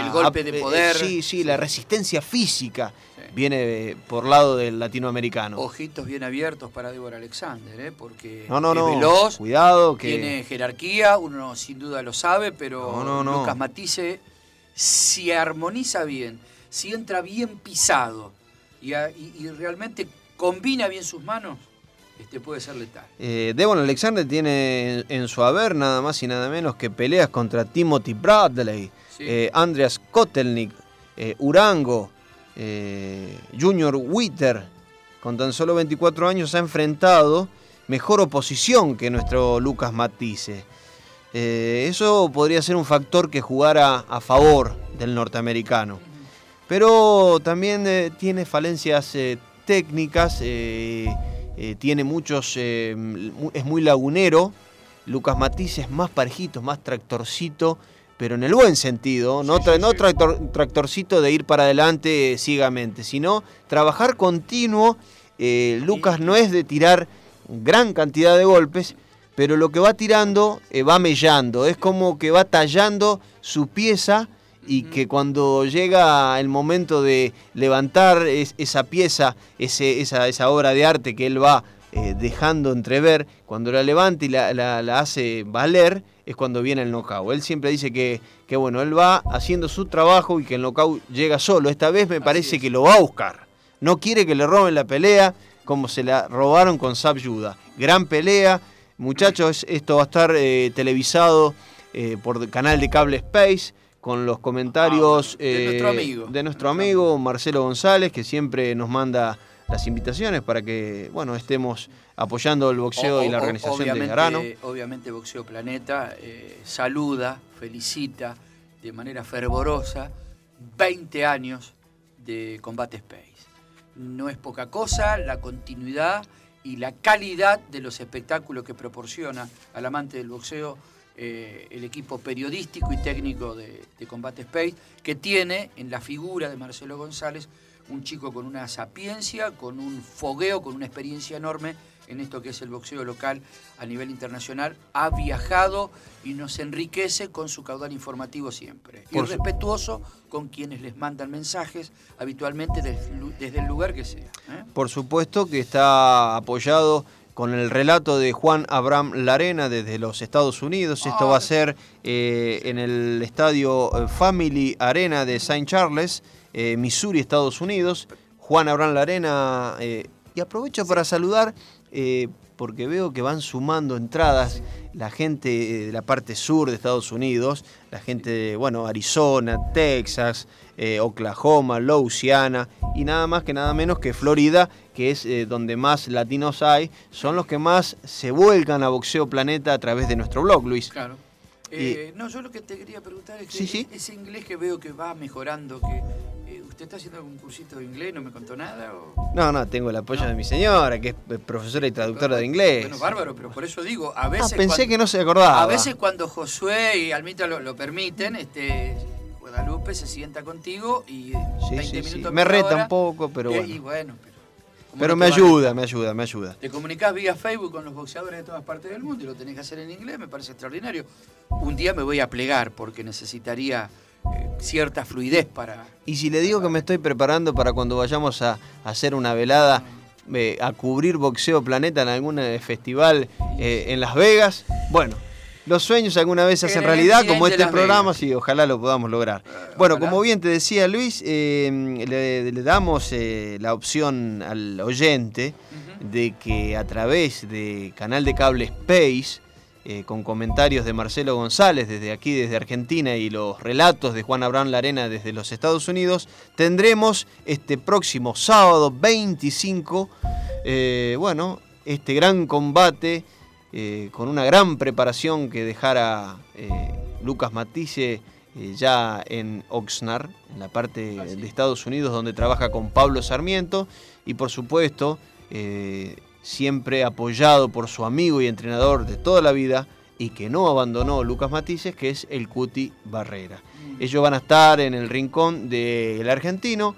el golpe de poder. sí, sí, la resistencia física viene por lado del latinoamericano. Ojitos bien abiertos para Deborah Alexander, porque no, no, no. veloz, cuidado que tiene jerarquía, uno sin duda lo sabe, pero Lucas Matice si armoniza bien, si entra bien pisado y, realmente combina bien sus manos, este puede ser letal. Eh, Devon Alexander tiene en, su haber nada más y nada menos que peleas contra Timothy Bradley, eh, Andreas Kotelnik, eh, Urango, Junior Witter. Con tan solo 24 años ha enfrentado mejor oposición que nuestro Lucas Matisse. Eh, eso podría ser un factor que jugara a favor del norteamericano. Pero también eh, tiene falencias eh, tiene muchos, es muy lagunero. Lucas Matiz es más parejito, más tractorcito, pero en el buen sentido, no, tractorcito de ir para adelante ciegamente, sino trabajar continuo. Lucas no es de tirar gran cantidad de golpes, pero lo que va tirando eh, va mellando, es como que va tallando su pieza y que cuando llega el momento de levantar esa pieza, esa, esa, obra de arte que él va eh, dejando entrever, cuando la levanta y la, hace valer, es cuando viene el knockout. Él siempre dice que, que, bueno, él va haciendo su trabajo y que el knockout llega solo. Esta vez me parece que lo va a buscar. No quiere que le roben la pelea como se la robaron con Sab Yuda. Gran pelea, Muchachos, esto va a estar eh, televisado eh, por el canal de cable Space con los comentarios de, nuestro amigo. Marcelo González, que siempre nos manda las invitaciones para que bueno estemos apoyando el boxeo y la organización de Garano. Obviamente Boxeo Planeta eh, saluda, felicita de manera fervorosa 20 años de Combate Space. No es poca cosa la continuidad y la calidad de los espectáculos que proporciona al amante del boxeo eh, el equipo periodístico y técnico de, Combate Space, que tiene en la figura de Marcelo González un chico con una sapiencia, con un fogueo, con una experiencia enorme en esto que es el boxeo local a nivel internacional, ha viajado y nos enriquece con su caudal informativo siempre. y respetuoso con quienes les mandan mensajes, habitualmente desde, el lugar que sea. ¿eh? Por supuesto que está apoyado con el relato de Juan Abraham Larena desde los Estados Unidos. Esto va a ser eh, en el estadio eh, Family Arena de St. Charles, Missouri, Estados Unidos. Juan Abraham Larena, y aprovecho para saludar eh, porque veo que van sumando entradas la gente de la parte sur de Estados Unidos, la gente de, bueno, Arizona, Texas, eh, Oklahoma, Louisiana y nada más que nada menos que Florida, que es eh, donde más latinos hay, son los que más se vuelcan a Boxeo Planeta a través de nuestro blog, Luis. Claro. no, yo lo que te quería preguntar es que ese inglés que veo que va mejorando, que ¿Usted está haciendo algún cursito de inglés? ¿No me contó nada? No, no, tengo el apoyo de mi señora, que es profesora y traductora de inglés. Bueno, bárbaro, pero por eso digo, a ah, veces. pensé que no se acordaba. A veces cuando Josué y Almita lo, permiten, este. Guadalupe se sienta contigo y sí, 20 minutos Me reta un poco, pero bueno. Y bueno, Pero me ayuda, me ayuda, me ayuda. Te comunicas vía Facebook con los boxeadores de todas partes del mundo y lo tenés que hacer en inglés, me parece extraordinario. Un día me voy a plegar porque necesitaría eh, cierta fluidez para... Y si le digo que me estoy preparando para cuando vayamos a, hacer una velada, eh, a cubrir Boxeo Planeta en algún eh, festival en Las Vegas, bueno, los sueños alguna vez se hacen realidad, como este programa, sí, ojalá lo podamos lograr. bueno, como bien te decía Luis, le, le, damos la opción al oyente de que a través de canal de cable Space, eh, con comentarios de Marcelo González desde aquí, desde Argentina, y los relatos de Juan Abraham Larena desde los Estados Unidos, tendremos este próximo sábado 25, eh, bueno, este gran combate eh, con una gran preparación que dejara Lucas Matisse ya en Oxnard, en la parte de Estados Unidos donde trabaja con Pablo Sarmiento, y por supuesto siempre apoyado por su amigo y entrenador de toda la vida y que no abandonó Lucas Matices, que es el Cuti Barrera. Mm. Ellos van a estar en el rincón del argentino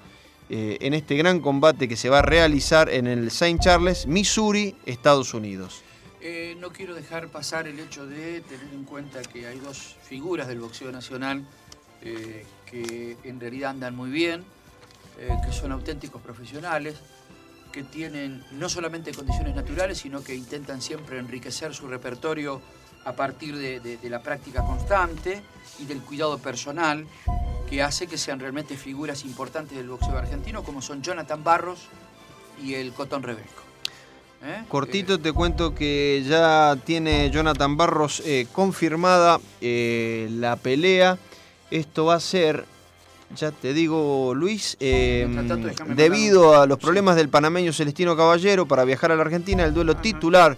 eh, en este gran combate que se va a realizar en el St. Charles, Missouri, Estados Unidos. Eh, no quiero dejar pasar el hecho de tener en cuenta que hay dos figuras del boxeo nacional eh, que en realidad andan muy bien, que son auténticos profesionales que tienen no solamente condiciones naturales, sino que intentan siempre enriquecer su repertorio a partir de, la práctica constante y del cuidado personal, que hace que sean realmente figuras importantes del boxeo argentino, como son Jonathan Barros y el Cotón Rebelco. ¿Eh? Cortito eh, te cuento que ya tiene Jonathan Barros eh, confirmada la pelea. Esto va a ser ya te digo, Luis, debido a los problemas del panameño Celestino Caballero para viajar a la Argentina, el duelo titular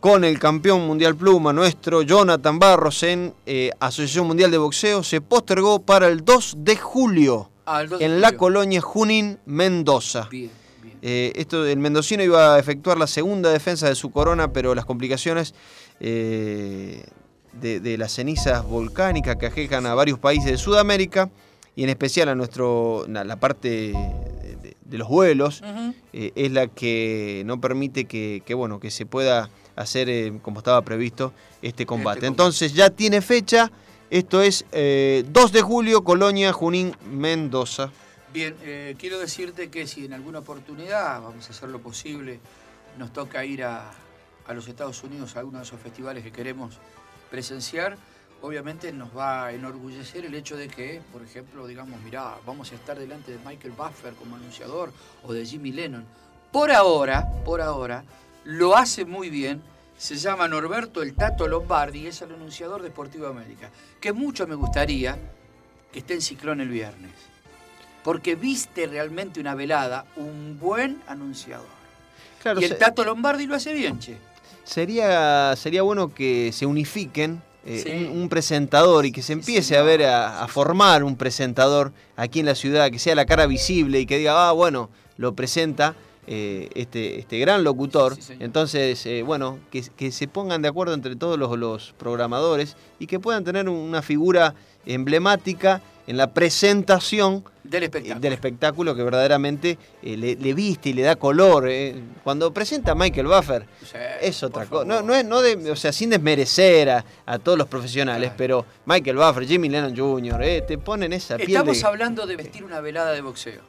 con el campeón mundial pluma, nuestro Jonathan Barros, en eh, Asociación Mundial de Boxeo, se postergó para el 2 de julio ah, en la colonia Junín, Mendoza. Eh, esto, el mendocino iba a efectuar la segunda defensa de su corona, pero las complicaciones eh, de, de las cenizas volcánicas que ajejan a varios países de Sudamérica y en especial a nuestro la parte de, los vuelos eh, es la que no permite que, bueno que se pueda hacer como estaba previsto este combate. este Entonces ya tiene fecha. Esto es 2 eh, de julio, Colonia, Junín, Mendoza. Bien, quiero decirte que si en alguna oportunidad, vamos a hacer lo posible, nos toca ir a, a los Estados Unidos a alguno de esos festivales que queremos presenciar, obviamente nos va a enorgullecer el hecho de que, por ejemplo, digamos, mirá, vamos a estar delante de Michael Buffer como anunciador o de Jimmy Lennon. Por ahora, por ahora, lo hace muy bien. Se llama Norberto el Tato Lombardi y es el anunciador de Deportivo América. Que mucho me gustaría que esté en Ciclón el viernes. Porque viste realmente una velada, un buen anunciador. y el Tato Lombardi lo hace bien, che. Sería, sería bueno que se unifiquen eh, un, presentador y que se empiece a ver, a, formar un presentador aquí en la ciudad, que sea la cara visible y que diga, ah, bueno, lo presenta eh, este, este gran locutor. Entonces, eh, bueno, que, se pongan de acuerdo entre todos los, los programadores y que puedan tener una figura emblemática en la presentación del espectáculo, del espectáculo que verdaderamente eh, le, viste y le da color. Eh. Cuando presenta Michael Buffer es otra cosa. No, no, es, no de, o sea, sin desmerecer a, todos los profesionales, pero Michael Buffer, Jimmy Lennon Jr., eh, te ponen esa piel Estamos hablando de vestir una velada de boxeo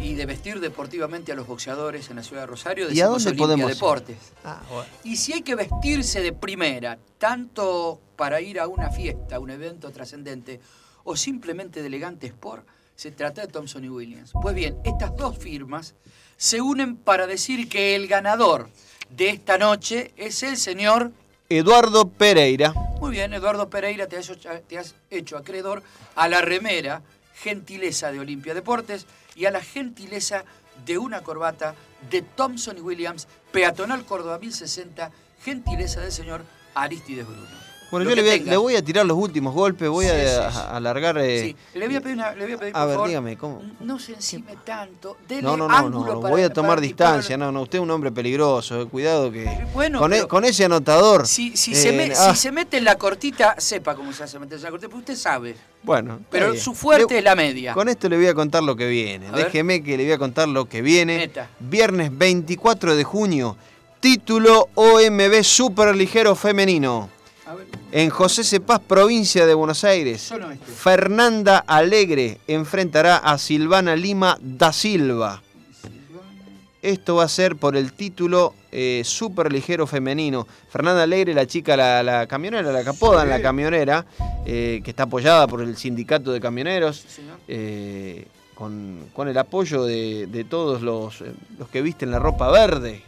y de vestir deportivamente a los boxeadores en la ciudad de Rosario, ¿Y a dónde podemos Deportes. Ah, y si hay que vestirse de primera, tanto para ir a una fiesta, a un evento trascendente, o simplemente de elegante sport, se trata de Thompson y Williams. Pues bien, estas dos firmas se unen para decir que el ganador de esta noche es el señor Eduardo Pereira. Muy bien, Eduardo Pereira, te has, te has hecho acreedor a la remera gentileza de Olimpia Deportes y a la gentileza de una corbata de Thompson y Williams, peatonal Córdoba 1060, gentileza del señor Aristides Bruno. Bueno, yo le voy, a, tengas. le voy a tirar los últimos golpes, voy Sí, a, sí, a- sí. a alargar. eh, Sí, le voy a pedir, una- le voy a pedir a por ver, favor, dígame, ¿cómo? no se encime tanto. Dele No, no, no, no, voy a tomar distancia, no, no, usted es un hombre peligroso, eh, cuidado que Bueno, con, e- con ese anotador. Si, si, eh, se me- ah, si se mete en la cortita, sepa cómo se hace meter en la cortita, porque usted sabe. bueno, Pero su fuerte Le- es la media. Con esto le voy a contar lo que viene. A ver. Déjeme que le voy a contar lo que viene. Meta. Viernes 24 de junio, título OMB Superligero Femenino. En José Cepaz, provincia de Buenos Aires, este. Fernanda Alegre enfrentará a Silvana Lima da Silva. Esto va a ser por el título eh, superligero femenino. Fernanda Alegre, la chica, la, la camionera, la que apodan la camionera, eh, que está apoyada por el sindicato de camioneros, Sí, eh, con, con el apoyo de, de todos los, eh, los que visten la ropa verde.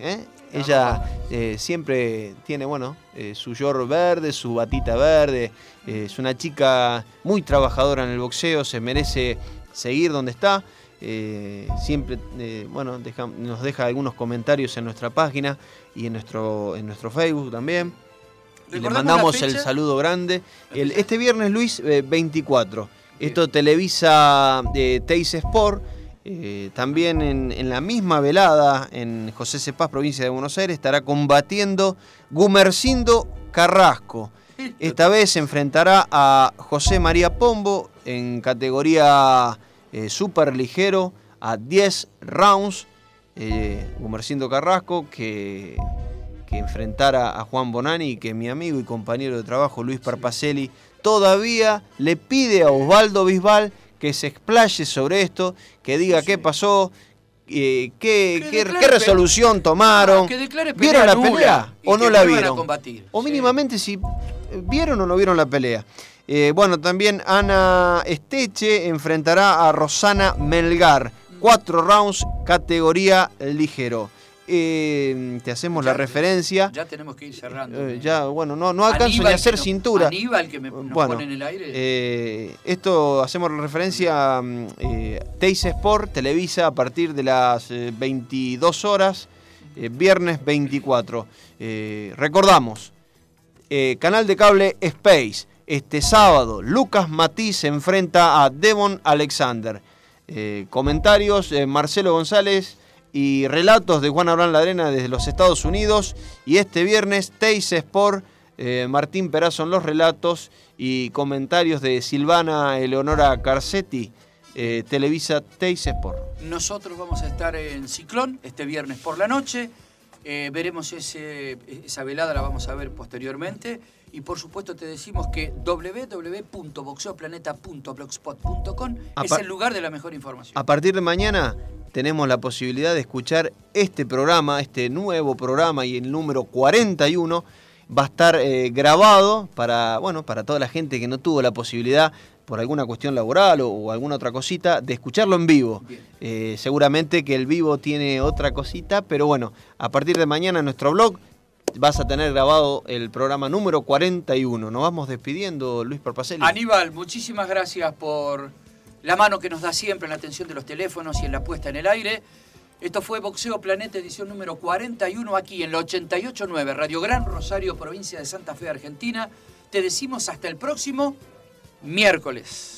La Ella eh, siempre tiene, bueno, eh, su short verde, su batita verde. eh, es una chica muy trabajadora en el boxeo, se merece seguir donde está. siempre, bueno, deja- nos deja algunos comentarios en nuestra página y en nuestro, en nuestro Facebook también. Y le mandamos el saludo grande. Este viernes, Luis, eh, 24. Esto televisa Teis Sport. Eh, también en, en la misma velada en José Cepaz, provincia de Buenos Aires, estará combatiendo Gumercindo Carrasco. Esta vez se enfrentará a José María Pombo en categoría eh, super ligero a 10 rounds. Eh, Gumercindo Carrasco que, que enfrentara a Juan Bonani y que mi amigo y compañero de trabajo Luis Parpacelli todavía le pide a Osvaldo Bisbal que se explaye sobre esto, que diga qué pasó, eh, qué, Que qué- resolución tomaron. que declare pelea ¿Vieron la pelea o que no la vieron? combatir. O Sí. mínimamente si eh, vieron o no vieron la pelea. Eh, bueno, también Ana Esteche enfrentará a Rosana Melgar. Cuatro rounds, categoría ligero. Eh, te hacemos la referencia. Ya tenemos que ir cerrando. Eh, ya, bueno, no, no alcanzo ni a hacer cintura. Aníbal que me nos Bueno, pone en el aire. Eh, esto hacemos referencia a mm, eh, Teis Sport, Televisa a partir de las eh, 22 horas, eh, viernes 24. Eh, recordamos, eh, canal de cable Space. Este sábado, Lucas Matiz se enfrenta a Devon Alexander. Eh, comentarios, eh, Marcelo González y relatos de Juan Abraham Ladrena desde los Estados Unidos. Y este viernes, Teis Sport, eh, Martín Perazo en los relatos y comentarios de Silvana Eleonora Carcetti, eh, Televisa Teis Sport. Nosotros vamos a estar en Ciclón este viernes por la noche. Eh, veremos ese, esa velada, la vamos a ver posteriormente. Y por supuesto te decimos que www.boxeoplaneta.blogspot.com es el lugar de la mejor información. A partir de mañana tenemos la posibilidad de escuchar este programa, este nuevo programa y el número 41 va a estar eh, grabado para, bueno, para toda la gente que no tuvo la posibilidad por alguna cuestión laboral o, o alguna otra cosita de escucharlo en vivo. Eh, seguramente que el vivo tiene otra cosita, pero bueno, a partir de mañana en nuestro blog vas a tener grabado el programa número 41. Nos vamos despidiendo, Luis Parpacelli. Aníbal, muchísimas gracias por la mano que nos da siempre en la atención de los teléfonos y en la puesta en el aire. Esto fue Boxeo Planeta, edición número 41, aquí en la 889, Radio Gran Rosario, provincia de Santa Fe, Argentina. Te decimos hasta el próximo miércoles.